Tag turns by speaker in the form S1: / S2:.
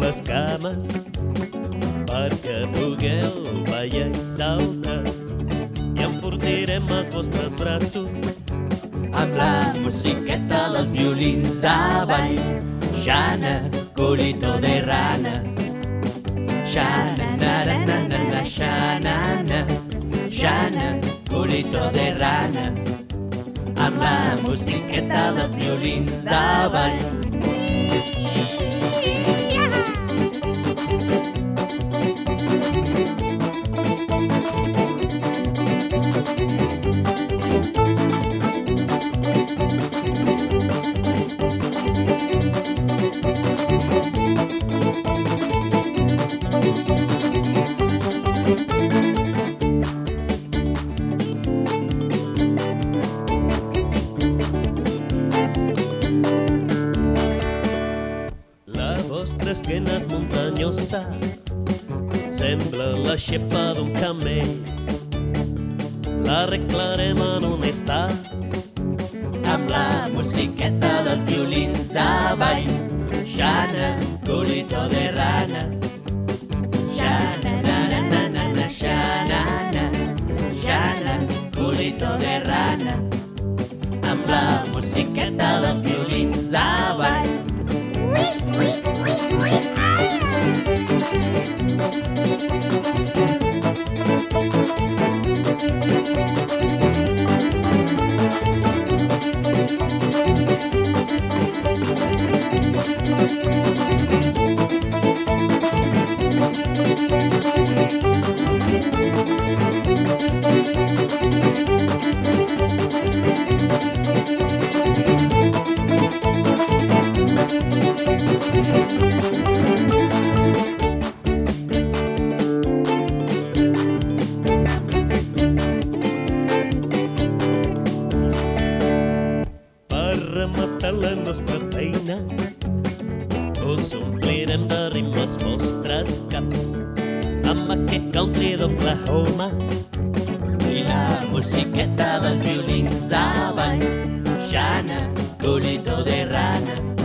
S1: a les cames perquè pugueu ballar i saltar i enfortirem els vostres braços
S2: amb la musiqueta dels violins avall. Xana, culito de rana. Xana, na, na, na, na, na, xana, na. Culito de rana. Amb la musiqueta dels violins avall.
S1: La vostra esquena és muntanyosa, sembla la xepa d'un camell. L'arreglarem en un estat,
S2: amb la musiqueta dels violins avall. Xana, culito de rana.
S1: Us omplirem de rimes vostres caps amb aquest country d'Oklahoma.
S2: I la musiqueta dels violins avall. Xana, culito de rana.